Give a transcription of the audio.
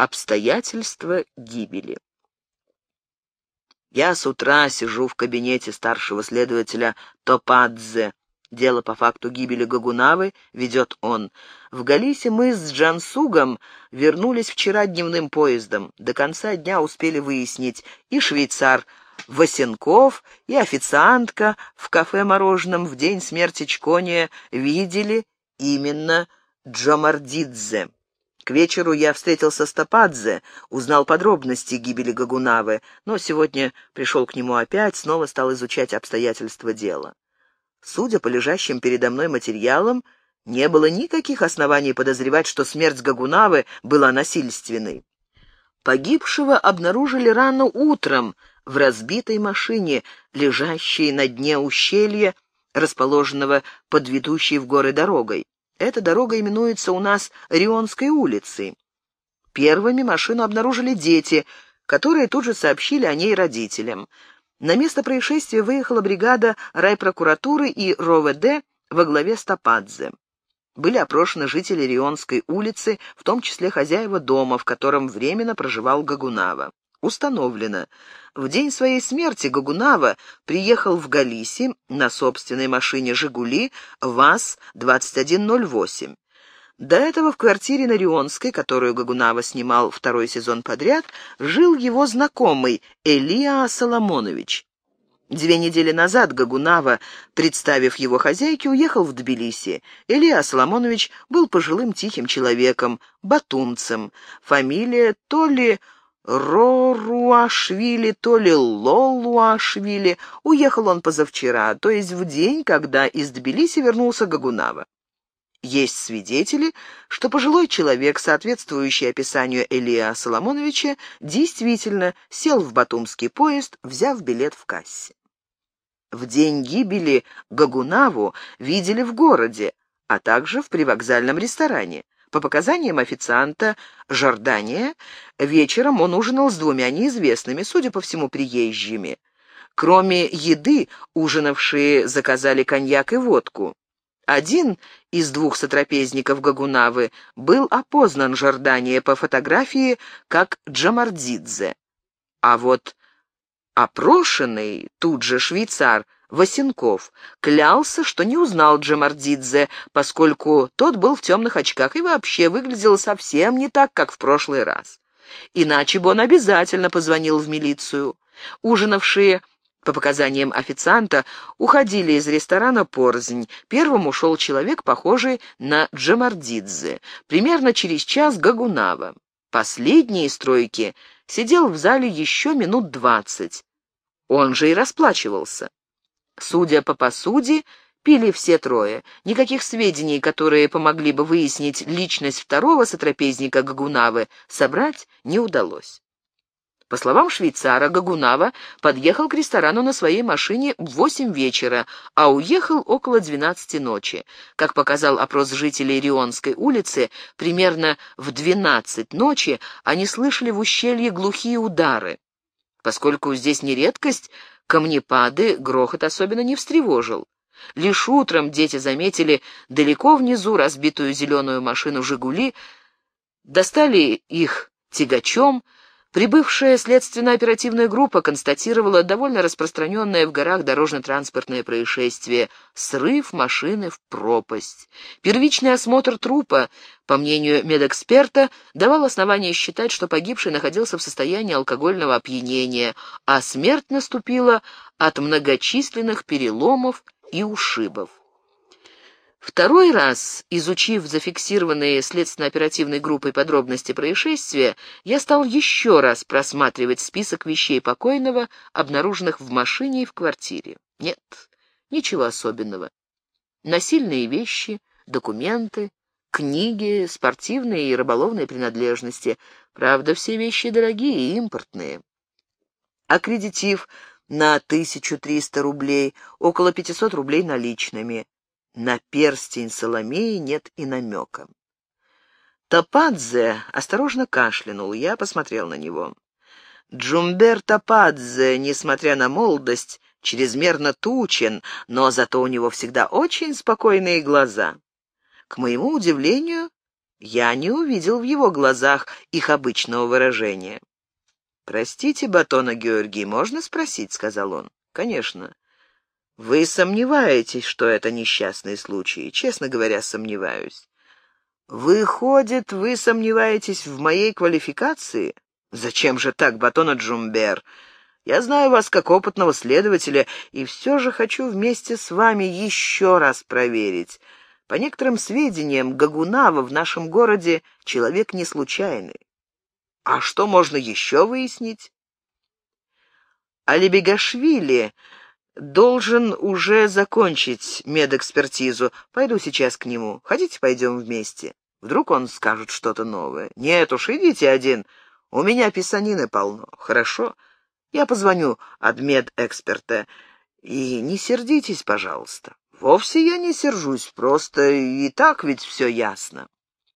Обстоятельства гибели. Я с утра сижу в кабинете старшего следователя Топадзе. Дело по факту гибели Гагунавы ведет он. В Галисе мы с Джансугом вернулись вчера дневным поездом. До конца дня успели выяснить и швейцар Васенков, и официантка в кафе-мороженом в день смерти Чкония видели именно Джомардидзе. К вечеру я встретился с Топадзе, узнал подробности гибели Гагунавы, но сегодня пришел к нему опять, снова стал изучать обстоятельства дела. Судя по лежащим передо мной материалам, не было никаких оснований подозревать, что смерть Гагунавы была насильственной. Погибшего обнаружили рано утром в разбитой машине, лежащей на дне ущелья, расположенного под ведущей в горы дорогой. Эта дорога именуется у нас Рионской улицей. Первыми машину обнаружили дети, которые тут же сообщили о ней родителям. На место происшествия выехала бригада райпрокуратуры и РОВД во главе с Топадзе. Были опрошены жители Рионской улицы, в том числе хозяева дома, в котором временно проживал Гагунава. Установлено, в день своей смерти Гагунава приехал в Галиси на собственной машине «Жигули» ВАЗ-2108. До этого в квартире на Рионской, которую Гагунава снимал второй сезон подряд, жил его знакомый Элия Соломонович. Две недели назад Гагунава, представив его хозяйке, уехал в Тбилиси. Илья Соломонович был пожилым тихим человеком, батумцем. Фамилия то ли Роруашвили, то ли Лолуашвили. Уехал он позавчера, то есть в день, когда из Тбилиси вернулся Гагунава. Есть свидетели, что пожилой человек, соответствующий описанию Элия Соломоновича, действительно сел в батумский поезд, взяв билет в кассе. В день гибели Гагунаву видели в городе, а также в привокзальном ресторане. По показаниям официанта Жордания, вечером он ужинал с двумя неизвестными, судя по всему, приезжими. Кроме еды, ужинавшие заказали коньяк и водку. Один из двух сотрапезников Гагунавы был опознан Жордания по фотографии как Джамардидзе. А вот опрошенный тут же швейцар – Васенков клялся, что не узнал Джамардидзе, поскольку тот был в темных очках и вообще выглядел совсем не так, как в прошлый раз. Иначе бы он обязательно позвонил в милицию. Ужинавшие по показаниям официанта, уходили из ресторана порзнь. Первым ушел человек, похожий на Джамардидзе. Примерно через час Гагунава. Последний из тройки сидел в зале еще минут двадцать. Он же и расплачивался. Судя по посуде, пили все трое. Никаких сведений, которые помогли бы выяснить личность второго сотрапезника Гагунавы, собрать не удалось. По словам швейцара, Гагунава подъехал к ресторану на своей машине в восемь вечера, а уехал около двенадцати ночи. Как показал опрос жителей Рионской улицы, примерно в двенадцать ночи они слышали в ущелье глухие удары. Поскольку здесь не редкость, камнепады грохот особенно не встревожил. Лишь утром дети заметили далеко внизу разбитую зеленую машину «Жигули», достали их тягачом, Прибывшая следственно-оперативная группа констатировала довольно распространенное в горах дорожно-транспортное происшествие — срыв машины в пропасть. Первичный осмотр трупа, по мнению медэксперта, давал основание считать, что погибший находился в состоянии алкогольного опьянения, а смерть наступила от многочисленных переломов и ушибов. Второй раз, изучив зафиксированные следственно-оперативной группой подробности происшествия, я стал еще раз просматривать список вещей покойного, обнаруженных в машине и в квартире. Нет, ничего особенного. Насильные вещи, документы, книги, спортивные и рыболовные принадлежности. Правда, все вещи дорогие и импортные. Аккредитив на 1300 рублей, около 500 рублей наличными. На перстень Соломеи нет и намека. Топадзе осторожно кашлянул, я посмотрел на него. Джумбер Топадзе, несмотря на молодость, чрезмерно тучен, но зато у него всегда очень спокойные глаза. К моему удивлению, Я не увидел в его глазах их обычного выражения. «Простите, Батона Георгий, можно спросить?» — сказал он. «Конечно. Вы сомневаетесь, что это несчастный случай? Честно говоря, сомневаюсь. Выходит, вы сомневаетесь в моей квалификации? Зачем же так, Батона Джумбер? Я знаю вас как опытного следователя, и все же хочу вместе с вами еще раз проверить. По некоторым сведениям, Гагунава в нашем городе человек не случайный. А что можно еще выяснить? Алибегашвили должен уже закончить медэкспертизу. Пойду сейчас к нему. Хотите, пойдем вместе? Вдруг он скажет что-то новое. Нет уж, идите один. У меня писанины полно. Хорошо? Я позвоню от медэксперта. И не сердитесь, пожалуйста. Вовсе я не сержусь, просто и так ведь все ясно.